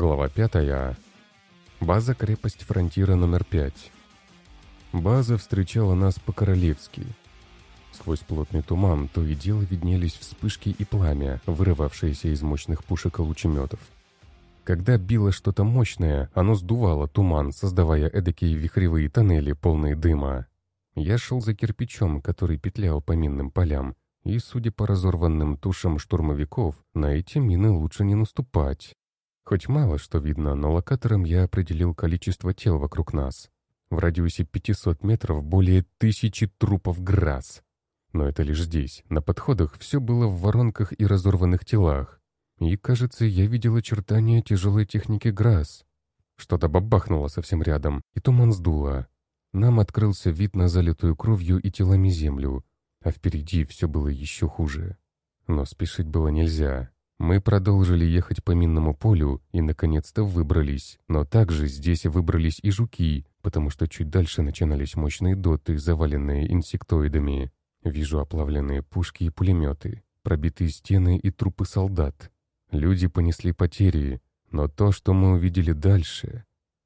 Глава 5. База крепость фронтира номер 5. База встречала нас по-королевски. Сквозь плотный туман то и дело виднелись вспышки и пламя, вырывавшиеся из мощных пушек и лучеметов. Когда било что-то мощное, оно сдувало туман, создавая эдакие вихревые тоннели, полные дыма. Я шел за кирпичом, который петлял по минным полям, и, судя по разорванным тушам штурмовиков, на эти мины лучше не наступать. Хоть мало что видно, но локатором я определил количество тел вокруг нас. В радиусе 500 метров более тысячи трупов ГРАС. Но это лишь здесь. На подходах все было в воронках и разорванных телах. И, кажется, я видел очертания тяжелой техники ГРАС. Что-то бабахнуло совсем рядом, и туман сдуло. Нам открылся вид на залитую кровью и телами землю, а впереди все было еще хуже. Но спешить было нельзя. Мы продолжили ехать по минному полю и, наконец-то, выбрались. Но также здесь выбрались и жуки, потому что чуть дальше начинались мощные доты, заваленные инсектоидами. Вижу оплавленные пушки и пулеметы, пробитые стены и трупы солдат. Люди понесли потери, но то, что мы увидели дальше...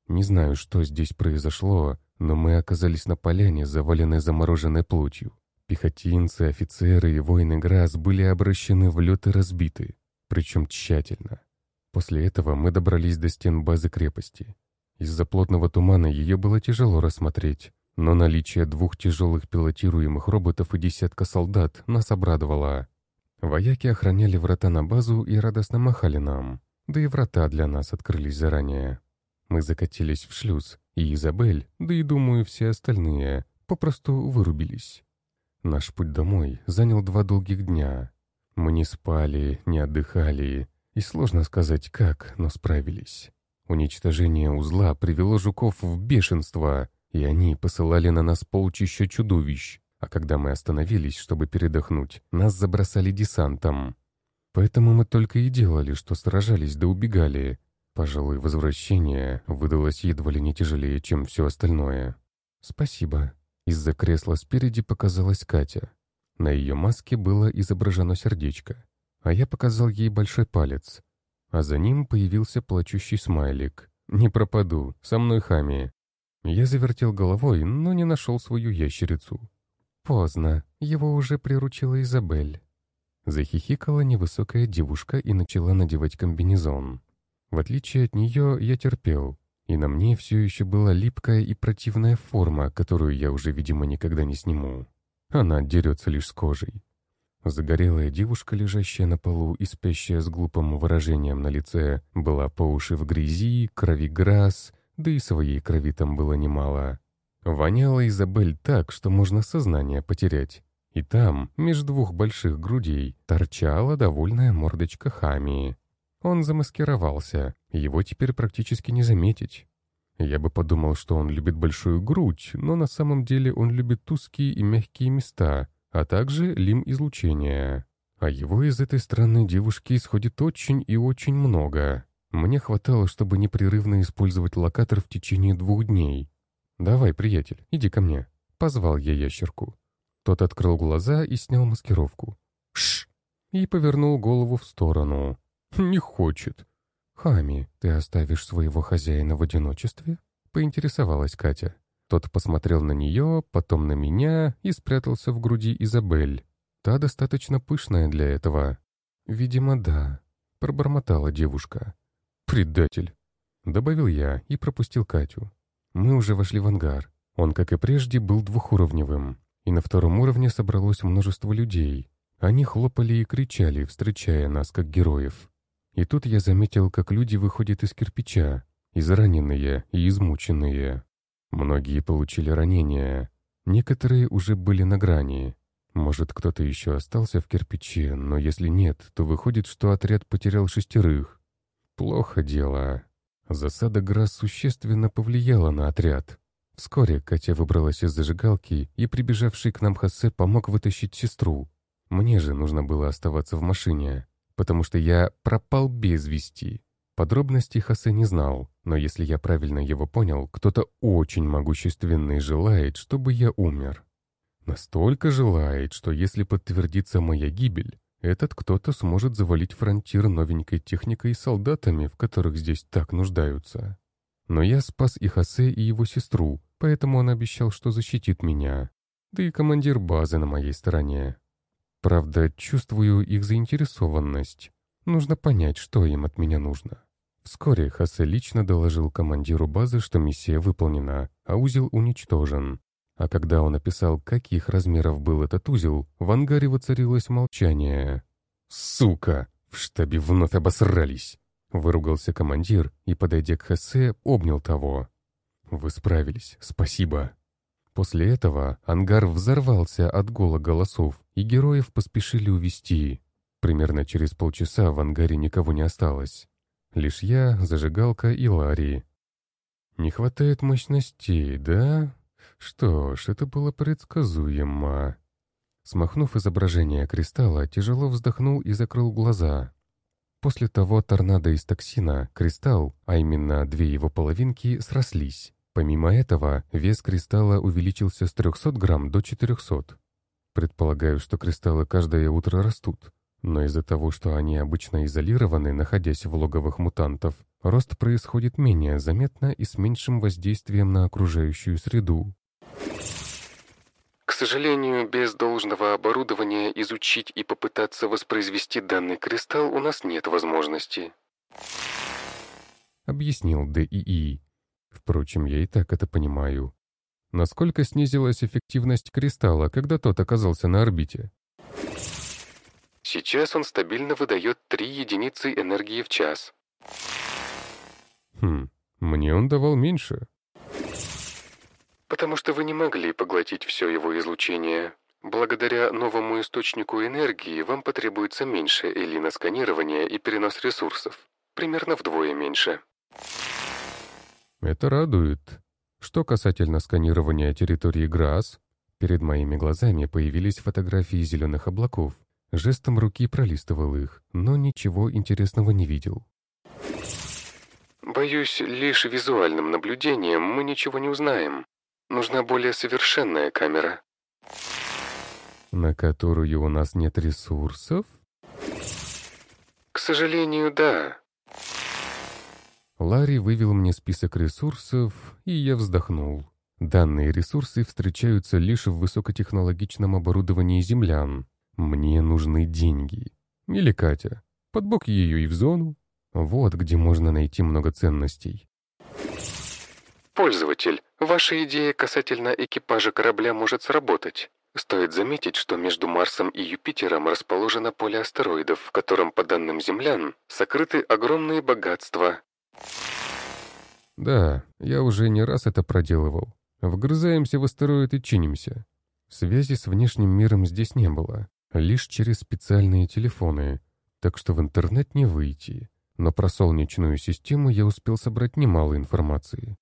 Не знаю, что здесь произошло, но мы оказались на поляне, заваленной замороженной плотью. Пехотинцы, офицеры и воины ГРАС были обращены в лед и разбиты причем тщательно. После этого мы добрались до стен базы крепости. Из-за плотного тумана ее было тяжело рассмотреть, но наличие двух тяжелых пилотируемых роботов и десятка солдат нас обрадовало. Вояки охраняли врата на базу и радостно махали нам, да и врата для нас открылись заранее. Мы закатились в шлюз, и Изабель, да и, думаю, все остальные, попросту вырубились. Наш путь домой занял два долгих дня, мы не спали, не отдыхали, и сложно сказать как, но справились. Уничтожение узла привело жуков в бешенство, и они посылали на нас полчища чудовищ, а когда мы остановились, чтобы передохнуть, нас забросали десантом. Поэтому мы только и делали, что сражались да убегали. Пожалуй, возвращение выдалось едва ли не тяжелее, чем все остальное. «Спасибо». Из-за кресла спереди показалась Катя. На ее маске было изображено сердечко, а я показал ей большой палец, а за ним появился плачущий смайлик. «Не пропаду, со мной хами». Я завертел головой, но не нашел свою ящерицу. Поздно, его уже приручила Изабель. Захихикала невысокая девушка и начала надевать комбинезон. В отличие от нее, я терпел, и на мне все еще была липкая и противная форма, которую я уже, видимо, никогда не сниму. Она дерется лишь с кожей. Загорелая девушка, лежащая на полу и спящая с глупым выражением на лице, была по уши в грязи, крови грас, да и своей крови там было немало. Воняла Изабель так, что можно сознание потерять. И там, между двух больших грудей, торчала довольная мордочка Хамии. Он замаскировался, его теперь практически не заметить. Я бы подумал, что он любит большую грудь, но на самом деле он любит узкие и мягкие места, а также лим-излучение. А его из этой странной девушки исходит очень и очень много. Мне хватало, чтобы непрерывно использовать локатор в течение двух дней. «Давай, приятель, иди ко мне», — позвал я ящерку. Тот открыл глаза и снял маскировку. «Шш!» и повернул голову в сторону. «Не хочет. «Хами, ты оставишь своего хозяина в одиночестве?» — поинтересовалась Катя. Тот посмотрел на нее, потом на меня и спрятался в груди Изабель. Та достаточно пышная для этого. «Видимо, да», — пробормотала девушка. «Предатель», — добавил я и пропустил Катю. Мы уже вошли в ангар. Он, как и прежде, был двухуровневым, и на втором уровне собралось множество людей. Они хлопали и кричали, встречая нас как героев. И тут я заметил, как люди выходят из кирпича, израненные и измученные. Многие получили ранения, некоторые уже были на грани. Может, кто-то еще остался в кирпиче, но если нет, то выходит, что отряд потерял шестерых. Плохо дело. Засада Грасс существенно повлияла на отряд. Вскоре Катя выбралась из зажигалки, и прибежавший к нам Хосе помог вытащить сестру. Мне же нужно было оставаться в машине потому что я пропал без вести. Подробностей Хосе не знал, но если я правильно его понял, кто-то очень могущественный желает, чтобы я умер. Настолько желает, что если подтвердится моя гибель, этот кто-то сможет завалить фронтир новенькой техникой и солдатами, в которых здесь так нуждаются. Но я спас и Хосе, и его сестру, поэтому он обещал, что защитит меня. Да и командир базы на моей стороне. Правда, чувствую их заинтересованность. Нужно понять, что им от меня нужно. Вскоре Хосе лично доложил командиру базы, что миссия выполнена, а узел уничтожен. А когда он описал, каких размеров был этот узел, в ангаре воцарилось молчание. «Сука! В штабе вновь обосрались!» Выругался командир и, подойдя к Хосе, обнял того. «Вы справились, спасибо!» После этого ангар взорвался от гола голосов, и героев поспешили увести. Примерно через полчаса в ангаре никого не осталось. Лишь я, зажигалка и Ларри. «Не хватает мощностей, да?» Что ж, это было предсказуемо. Смахнув изображение кристалла, тяжело вздохнул и закрыл глаза. После того торнадо из токсина, кристалл, а именно две его половинки, срослись. Помимо этого, вес кристалла увеличился с 300 грамм до 400. Предполагаю, что кристаллы каждое утро растут, но из-за того, что они обычно изолированы, находясь в логовых мутантов, рост происходит менее заметно и с меньшим воздействием на окружающую среду. К сожалению, без должного оборудования изучить и попытаться воспроизвести данный кристалл у нас нет возможности. Объяснил ДИИ. Впрочем, я и так это понимаю. Насколько снизилась эффективность кристалла, когда тот оказался на орбите? Сейчас он стабильно выдает 3 единицы энергии в час. Хм, мне он давал меньше. Потому что вы не могли поглотить все его излучение. Благодаря новому источнику энергии вам потребуется меньше элина сканирования и перенос ресурсов. Примерно вдвое меньше. Это радует. Что касательно сканирования территории ГРАС, перед моими глазами появились фотографии зеленых облаков. Жестом руки пролистывал их, но ничего интересного не видел. Боюсь, лишь визуальным наблюдением мы ничего не узнаем. Нужна более совершенная камера. На которую у нас нет ресурсов? К сожалению, да. Ларри вывел мне список ресурсов, и я вздохнул. Данные ресурсы встречаются лишь в высокотехнологичном оборудовании землян. Мне нужны деньги. Или Катя. Под бок ее и в зону. Вот где можно найти много ценностей. Пользователь, ваша идея касательно экипажа корабля может сработать. Стоит заметить, что между Марсом и Юпитером расположено поле астероидов, в котором, по данным землян, сокрыты огромные богатства. Да, я уже не раз это проделывал. Вгрызаемся в астероид и чинимся. Связи с внешним миром здесь не было, лишь через специальные телефоны, так что в интернет не выйти. Но про Солнечную систему я успел собрать немало информации.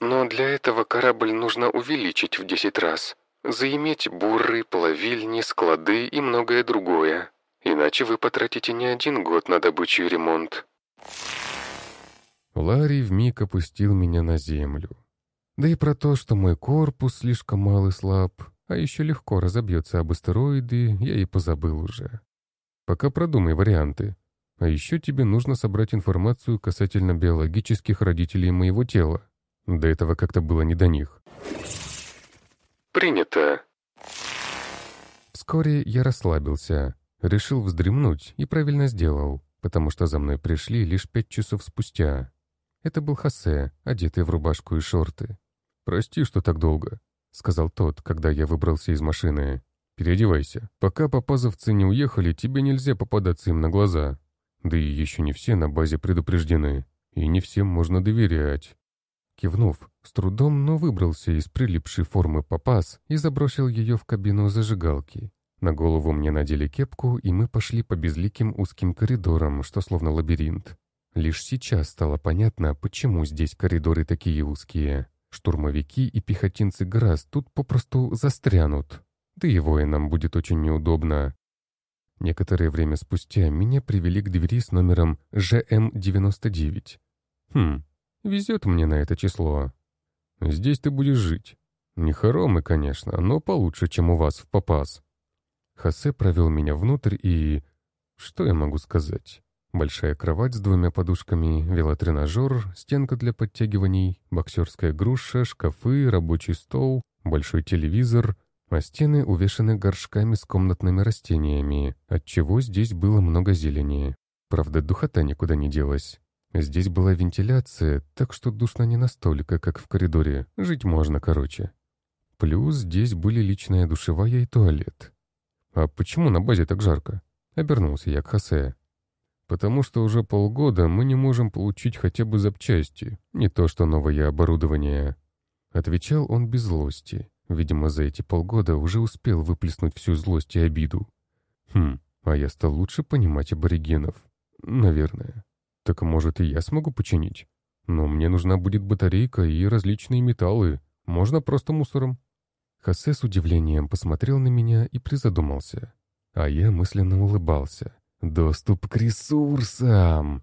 Но для этого корабль нужно увеличить в 10 раз. Заиметь буры, плавильни, склады и многое другое. Иначе вы потратите не один год на добычу и ремонт. Ларри вмиг опустил меня на землю. Да и про то, что мой корпус слишком мал и слаб, а еще легко разобьется об астероиды, я и позабыл уже. Пока продумай варианты. А еще тебе нужно собрать информацию касательно биологических родителей моего тела. До этого как-то было не до них. Принято. Вскоре я расслабился, решил вздремнуть и правильно сделал, потому что за мной пришли лишь пять часов спустя. Это был Хосе, одетый в рубашку и шорты. «Прости, что так долго», — сказал тот, когда я выбрался из машины. «Переодевайся. Пока попазовцы не уехали, тебе нельзя попадаться им на глаза. Да и еще не все на базе предупреждены, и не всем можно доверять». Кивнув, с трудом, но выбрался из прилипшей формы попас и забросил ее в кабину зажигалки. На голову мне надели кепку, и мы пошли по безликим узким коридорам, что словно лабиринт. Лишь сейчас стало понятно, почему здесь коридоры такие узкие. Штурмовики и пехотинцы ГРАС тут попросту застрянут. Да и воинам будет очень неудобно. Некоторое время спустя меня привели к двери с номером ЖМ-99. Хм, Везет мне на это число. Здесь ты будешь жить. Не хоромы, конечно, но получше, чем у вас в попас. Хосе провел меня внутрь и... Что я могу сказать? Большая кровать с двумя подушками, велотренажер, стенка для подтягиваний, боксерская груша, шкафы, рабочий стол, большой телевизор, а стены увешаны горшками с комнатными растениями, отчего здесь было много зелени. Правда, духота никуда не делась. Здесь была вентиляция, так что душно не настолько, как в коридоре. Жить можно короче. Плюс здесь были личная душевая и туалет. «А почему на базе так жарко?» — обернулся я к Хосе. «Потому что уже полгода мы не можем получить хотя бы запчасти, не то что новое оборудование». Отвечал он без злости. Видимо, за эти полгода уже успел выплеснуть всю злость и обиду. Хм, а я стал лучше понимать аборигенов. Наверное. Так может и я смогу починить? Но мне нужна будет батарейка и различные металлы. Можно просто мусором. Хосе с удивлением посмотрел на меня и призадумался. А я мысленно улыбался. «Доступ к ресурсам!»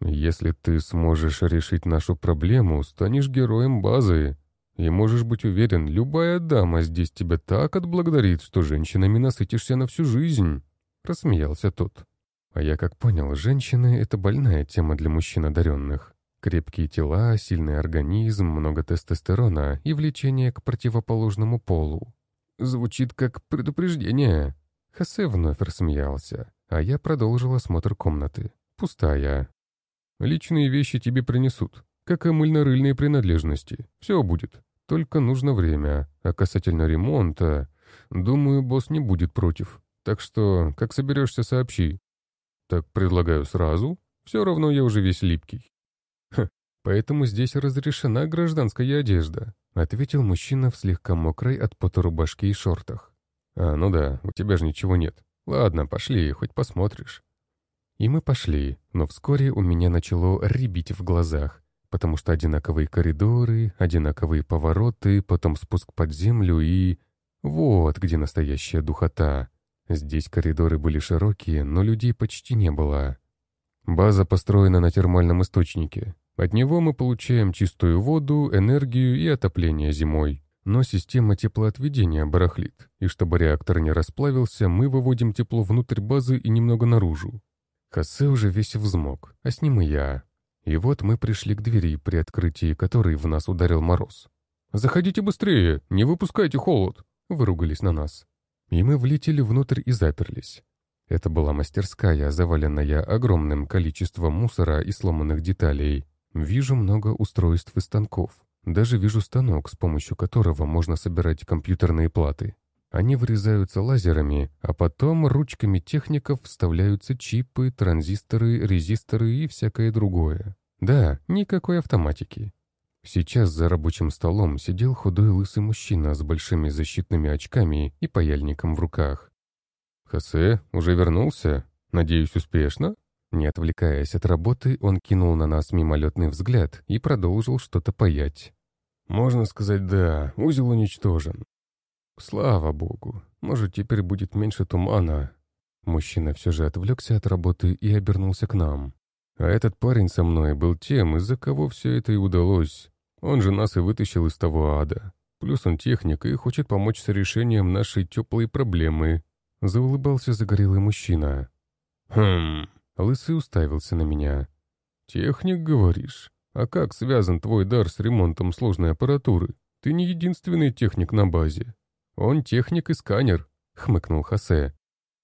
«Если ты сможешь решить нашу проблему, станешь героем базы. И можешь быть уверен, любая дама здесь тебя так отблагодарит, что женщинами насытишься на всю жизнь», — рассмеялся тот. А я как понял, женщины — это больная тема для мужчин одаренных. Крепкие тела, сильный организм, много тестостерона и влечение к противоположному полу. Звучит как предупреждение. Хосе вновь рассмеялся, а я продолжил осмотр комнаты. Пустая. Личные вещи тебе принесут, как и мыльно-рыльные принадлежности. Все будет. Только нужно время. А касательно ремонта, думаю, босс не будет против. Так что, как соберешься, сообщи. Так предлагаю сразу. Все равно я уже весь липкий. Поэтому здесь разрешена гражданская одежда, ответил мужчина в слегка мокрой от пота рубашке и шортах. А, ну да, у тебя же ничего нет. Ладно, пошли, хоть посмотришь. И мы пошли, но вскоре у меня начало рябить в глазах, потому что одинаковые коридоры, одинаковые повороты, потом спуск под землю и... Вот где настоящая духота. Здесь коридоры были широкие, но людей почти не было. База построена на термальном источнике. От него мы получаем чистую воду, энергию и отопление зимой. Но система теплоотведения барахлит, и чтобы реактор не расплавился, мы выводим тепло внутрь базы и немного наружу. Хосе уже весь взмок, а с ним и я. И вот мы пришли к двери, при открытии которой в нас ударил мороз. «Заходите быстрее, не выпускайте холод!» — выругались на нас и мы влетели внутрь и заперлись. Это была мастерская, заваленная огромным количеством мусора и сломанных деталей. Вижу много устройств и станков. Даже вижу станок, с помощью которого можно собирать компьютерные платы. Они вырезаются лазерами, а потом ручками техников вставляются чипы, транзисторы, резисторы и всякое другое. Да, никакой автоматики. Сейчас за рабочим столом сидел худой лысый мужчина с большими защитными очками и паяльником в руках. «Хосе, уже вернулся? Надеюсь, успешно?» Не отвлекаясь от работы, он кинул на нас мимолетный взгляд и продолжил что-то паять. «Можно сказать, да, узел уничтожен. Слава богу, может, теперь будет меньше тумана». Мужчина все же отвлекся от работы и обернулся к нам. А этот парень со мной был тем, из-за кого все это и удалось. Он же нас и вытащил из того ада. Плюс он техник и хочет помочь с решением нашей теплой проблемы. Заулыбался загорелый мужчина. Хм, лысый уставился на меня. Техник, говоришь? А как связан твой дар с ремонтом сложной аппаратуры? Ты не единственный техник на базе. Он техник и сканер, хмыкнул Хосе.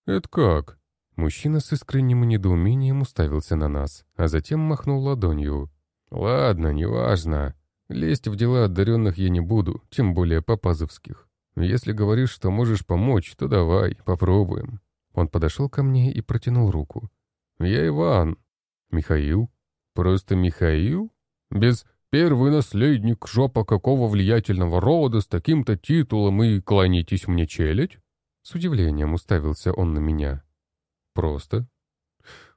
Это как? Мужчина с искренним недоумением уставился на нас, а затем махнул ладонью. «Ладно, неважно. Лезть в дела одаренных я не буду, тем более попазовских. Если говоришь, что можешь помочь, то давай, попробуем». Он подошел ко мне и протянул руку. «Я Иван». «Михаил?» «Просто Михаил? Без первый наследник жопа какого влиятельного рода с таким-то титулом и клонитесь мне челядь?» С удивлением уставился он на меня. «Просто?»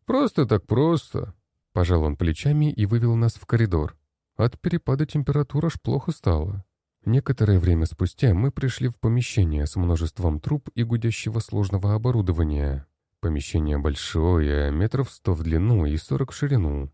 «Просто так просто», — пожал он плечами и вывел нас в коридор. От перепада температуры аж плохо стало. Некоторое время спустя мы пришли в помещение с множеством труб и гудящего сложного оборудования. Помещение большое, метров сто в длину и сорок в ширину.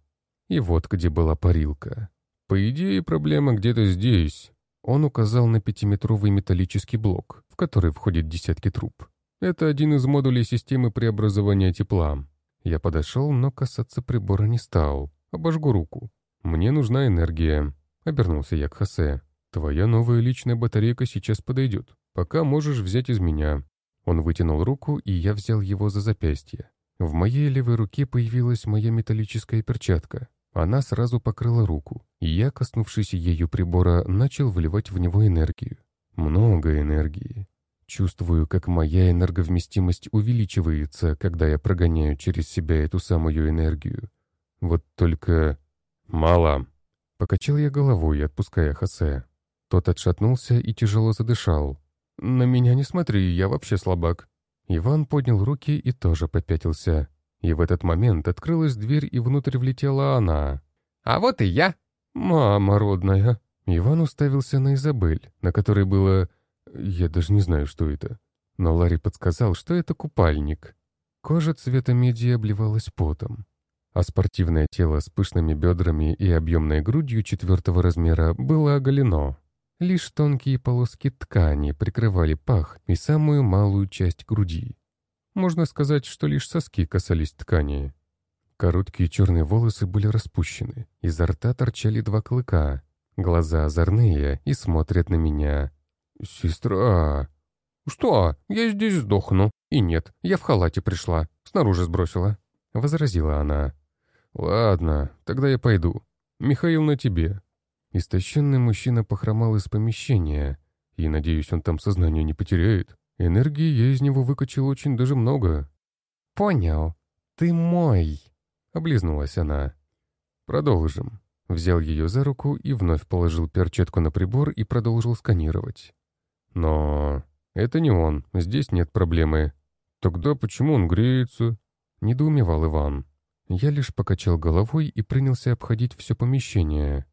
И вот где была парилка. По идее, проблема где-то здесь. Он указал на пятиметровый металлический блок, в который входит десятки труб. Это один из модулей системы преобразования тепла. Я подошел, но касаться прибора не стал. Обожгу руку. Мне нужна энергия. Обернулся я к Хосе. Твоя новая личная батарейка сейчас подойдет. Пока можешь взять из меня. Он вытянул руку, и я взял его за запястье. В моей левой руке появилась моя металлическая перчатка. Она сразу покрыла руку, и я, коснувшись ею прибора, начал вливать в него энергию. Много энергии. Чувствую, как моя энерговместимость увеличивается, когда я прогоняю через себя эту самую энергию. Вот только... Мало. Покачал я головой, отпуская Хосе. Тот отшатнулся и тяжело задышал. «На меня не смотри, я вообще слабак». Иван поднял руки и тоже попятился. И в этот момент открылась дверь, и внутрь влетела она. «А вот и я!» «Мама родная!» Иван уставился на Изабель, на которой было... Я даже не знаю, что это. Но Ларри подсказал, что это купальник. Кожа цвета меди обливалась потом. А спортивное тело с пышными бедрами и объемной грудью четвертого размера было оголено. Лишь тонкие полоски ткани прикрывали пах и самую малую часть груди. Можно сказать, что лишь соски касались ткани. Короткие черные волосы были распущены, изо рта торчали два клыка, глаза озорные и смотрят на меня. «Сестра!» «Что? Я здесь сдохну. И нет, я в халате пришла, снаружи сбросила», — возразила она. «Ладно, тогда я пойду. Михаил на тебе». Истощенный мужчина похромал из помещения, и, надеюсь, он там сознание не потеряет. Энергии я из него выкачал очень даже много. «Понял. Ты мой!» — облизнулась она. «Продолжим». Взял ее за руку и вновь положил перчатку на прибор и продолжил сканировать. «Но это не он, здесь нет проблемы». «Тогда почему он греется?» — недоумевал Иван. Я лишь покачал головой и принялся обходить все помещение.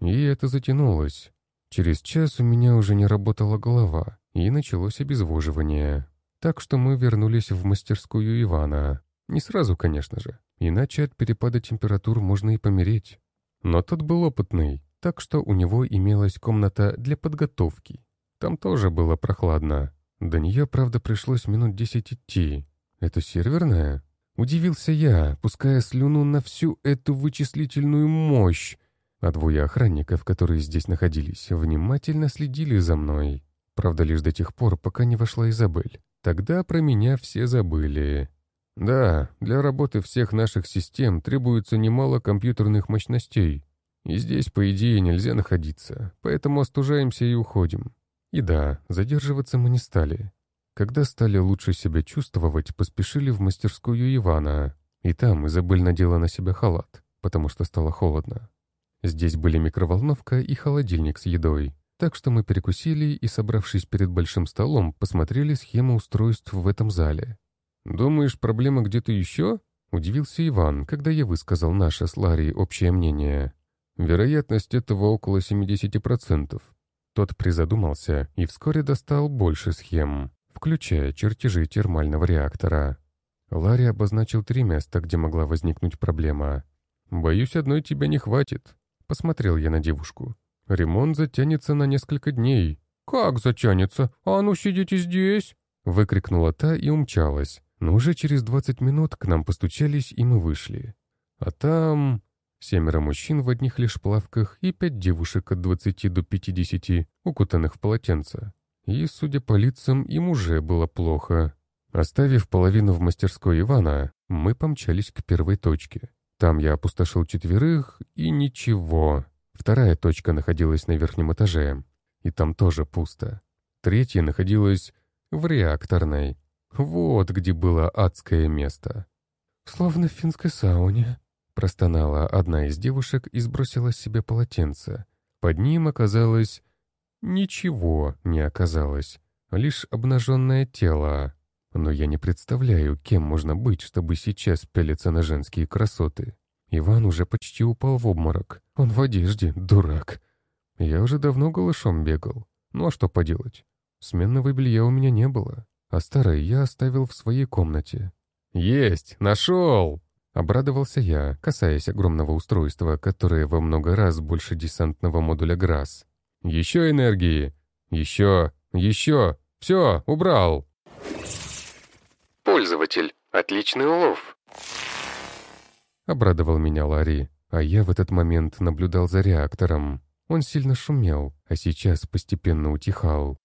И это затянулось. Через час у меня уже не работала голова, и началось обезвоживание. Так что мы вернулись в мастерскую Ивана. Не сразу, конечно же, иначе от перепада температур можно и помереть. Но тот был опытный, так что у него имелась комната для подготовки. Там тоже было прохладно. До нее, правда, пришлось минут десять идти. Это серверная? Удивился я, пуская слюну на всю эту вычислительную мощь, а двое охранников, которые здесь находились, внимательно следили за мной. Правда, лишь до тех пор, пока не вошла Изабель. Тогда про меня все забыли. Да, для работы всех наших систем требуется немало компьютерных мощностей. И здесь, по идее, нельзя находиться, поэтому остужаемся и уходим. И да, задерживаться мы не стали. Когда стали лучше себя чувствовать, поспешили в мастерскую Ивана. И там Изабель надела на себя халат, потому что стало холодно. Здесь были микроволновка и холодильник с едой. Так что мы перекусили и, собравшись перед большим столом, посмотрели схему устройств в этом зале. «Думаешь, проблема где-то еще?» — удивился Иван, когда я высказал наше с Ларри общее мнение. «Вероятность этого около 70%. Тот призадумался и вскоре достал больше схем, включая чертежи термального реактора. Ларри обозначил три места, где могла возникнуть проблема. «Боюсь, одной тебя не хватит. Посмотрел я на девушку. «Ремонт затянется на несколько дней». «Как затянется? А ну сидите здесь!» Выкрикнула та и умчалась. Но уже через двадцать минут к нам постучались, и мы вышли. А там... Семеро мужчин в одних лишь плавках и пять девушек от двадцати до пятидесяти, укутанных в полотенца. И, судя по лицам, им уже было плохо. Оставив половину в мастерской Ивана, мы помчались к первой точке. Там я опустошил четверых, и ничего. Вторая точка находилась на верхнем этаже, и там тоже пусто. Третья находилась в реакторной. Вот где было адское место. «Словно в финской сауне», — простонала одна из девушек и сбросила с себя полотенце. Под ним оказалось... Ничего не оказалось, лишь обнаженное тело. Но я не представляю, кем можно быть, чтобы сейчас пялиться на женские красоты. Иван уже почти упал в обморок. Он в одежде, дурак. Я уже давно голышом бегал. Ну а что поделать? Сменного белья у меня не было, а старое я оставил в своей комнате. «Есть! Нашел!» Обрадовался я, касаясь огромного устройства, которое во много раз больше десантного модуля ГРАС. «Еще энергии! Еще! Еще! Все, убрал!» Пользователь. Отличный улов!» Обрадовал меня Ларри, а я в этот момент наблюдал за реактором. Он сильно шумел, а сейчас постепенно утихал.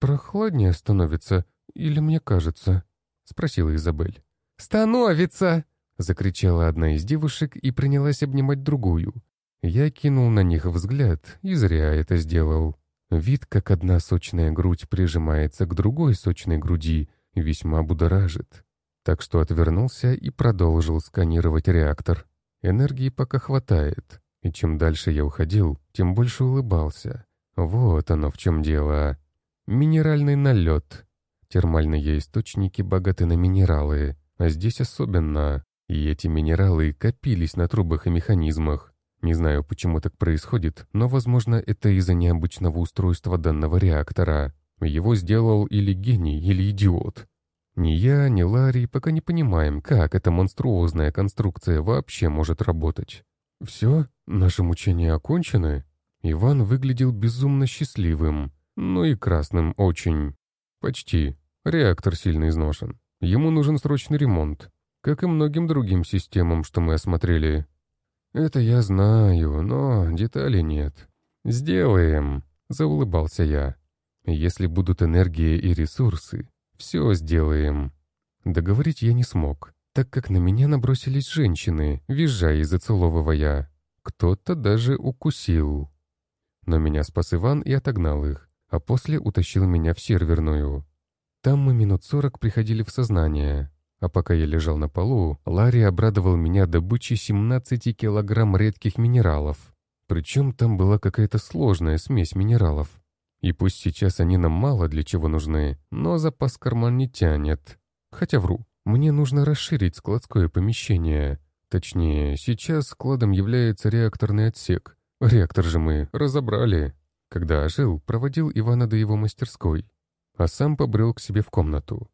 «Прохладнее становится, или мне кажется?» — спросила Изабель. «Становится!» — закричала одна из девушек и принялась обнимать другую. Я кинул на них взгляд и зря это сделал. Вид, как одна сочная грудь прижимается к другой сочной груди, весьма будоражит. Так что отвернулся и продолжил сканировать реактор. Энергии пока хватает, и чем дальше я уходил, тем больше улыбался. Вот оно в чем дело. Минеральный налет. Термальные источники богаты на минералы, а здесь особенно. И эти минералы копились на трубах и механизмах. Не знаю, почему так происходит, но, возможно, это из-за необычного устройства данного реактора. Его сделал или гений, или идиот. Ни я, ни Ларри пока не понимаем, как эта монструозная конструкция вообще может работать. Все, наши мучения окончены. Иван выглядел безумно счастливым, ну и красным очень. Почти. Реактор сильно изношен. Ему нужен срочный ремонт как и многим другим системам, что мы осмотрели. Это я знаю, но деталей нет. Сделаем, заулыбался я. Если будут энергия и ресурсы, все сделаем. Договорить я не смог, так как на меня набросились женщины, визжая и зацеловывая. Кто-то даже укусил. Но меня спас Иван и отогнал их, а после утащил меня в серверную. Там мы минут сорок приходили в сознание. А пока я лежал на полу, Ларри обрадовал меня добычей 17 килограмм редких минералов. Причем там была какая-то сложная смесь минералов. И пусть сейчас они нам мало для чего нужны, но запас карман не тянет. Хотя вру, мне нужно расширить складское помещение. Точнее, сейчас складом является реакторный отсек. Реактор же мы разобрали. Когда ожил, проводил Ивана до его мастерской, а сам побрел к себе в комнату.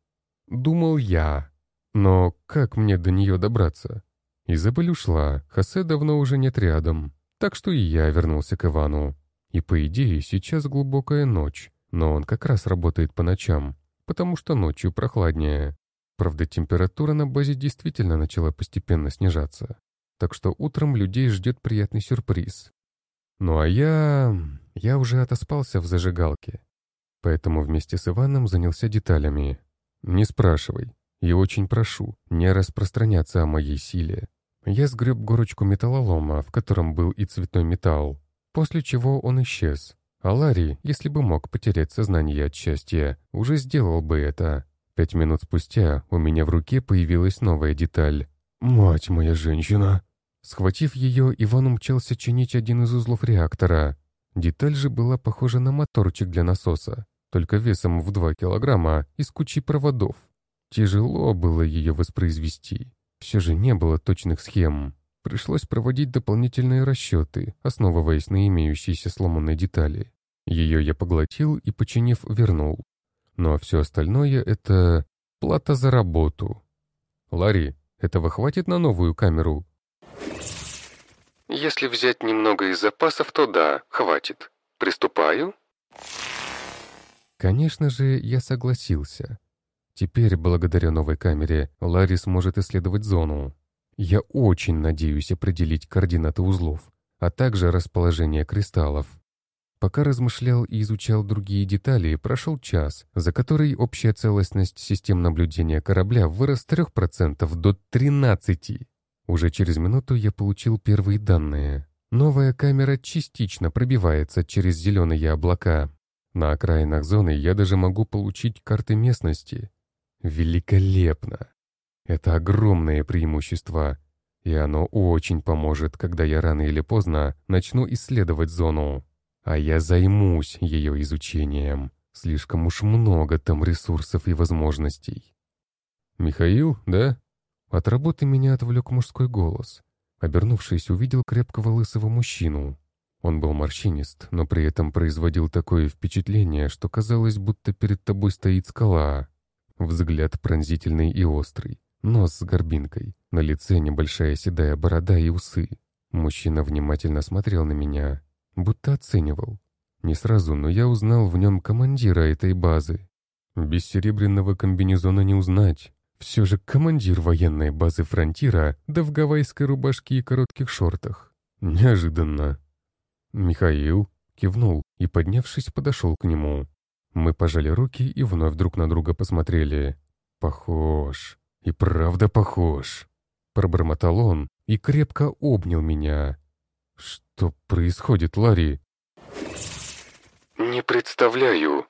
Думал я, но как мне до нее добраться? Изабель ушла, Хосе давно уже нет рядом, так что и я вернулся к Ивану. И по идее сейчас глубокая ночь, но он как раз работает по ночам, потому что ночью прохладнее. Правда, температура на базе действительно начала постепенно снижаться, так что утром людей ждет приятный сюрприз. Ну а я... я уже отоспался в зажигалке, поэтому вместе с Иваном занялся деталями. Не спрашивай, и очень прошу не распространяться о моей силе. Я сгреб горочку металлолома, в котором был и цветной металл, после чего он исчез. А Ларри, если бы мог потерять сознание от счастья, уже сделал бы это. Пять минут спустя у меня в руке появилась новая деталь. «Мать моя женщина!» Схватив ее, Иван умчался чинить один из узлов реактора. Деталь же была похожа на моторчик для насоса, только весом в 2 килограмма и с кучей проводов. Тяжело было ее воспроизвести. Все же не было точных схем. Пришлось проводить дополнительные расчеты, основываясь на имеющейся сломанной детали. Ее я поглотил и, починив, вернул. Ну а все остальное — это плата за работу. Ларри, этого хватит на новую камеру? Если взять немного из запасов, то да, хватит. Приступаю? Конечно же, я согласился. Теперь, благодаря новой камере, Ларри сможет исследовать зону. Я очень надеюсь определить координаты узлов, а также расположение кристаллов. Пока размышлял и изучал другие детали, прошел час, за который общая целостность систем наблюдения корабля вырос с 3% до 13%. Уже через минуту я получил первые данные. Новая камера частично пробивается через зеленые облака. На окраинах зоны я даже могу получить карты местности, Великолепно! Это огромное преимущество, и оно очень поможет, когда я рано или поздно начну исследовать зону. А я займусь ее изучением. Слишком уж много там ресурсов и возможностей. «Михаил, да?» От работы меня отвлек мужской голос. Обернувшись, увидел крепкого лысого мужчину. Он был морщинист, но при этом производил такое впечатление, что казалось, будто перед тобой стоит скала. Взгляд пронзительный и острый, нос с горбинкой, на лице небольшая седая борода и усы. Мужчина внимательно смотрел на меня, будто оценивал. Не сразу, но я узнал в нем командира этой базы. Без серебряного комбинезона не узнать, Все же командир военной базы фронтира, да в гавайской рубашке и коротких шортах. Неожиданно. Михаил кивнул и, поднявшись, подошел к нему. Мы пожали руки и вновь друг на друга посмотрели. Похож. И правда похож. Пробормотал он и крепко обнял меня. «Что происходит, Ларри?» «Не представляю»,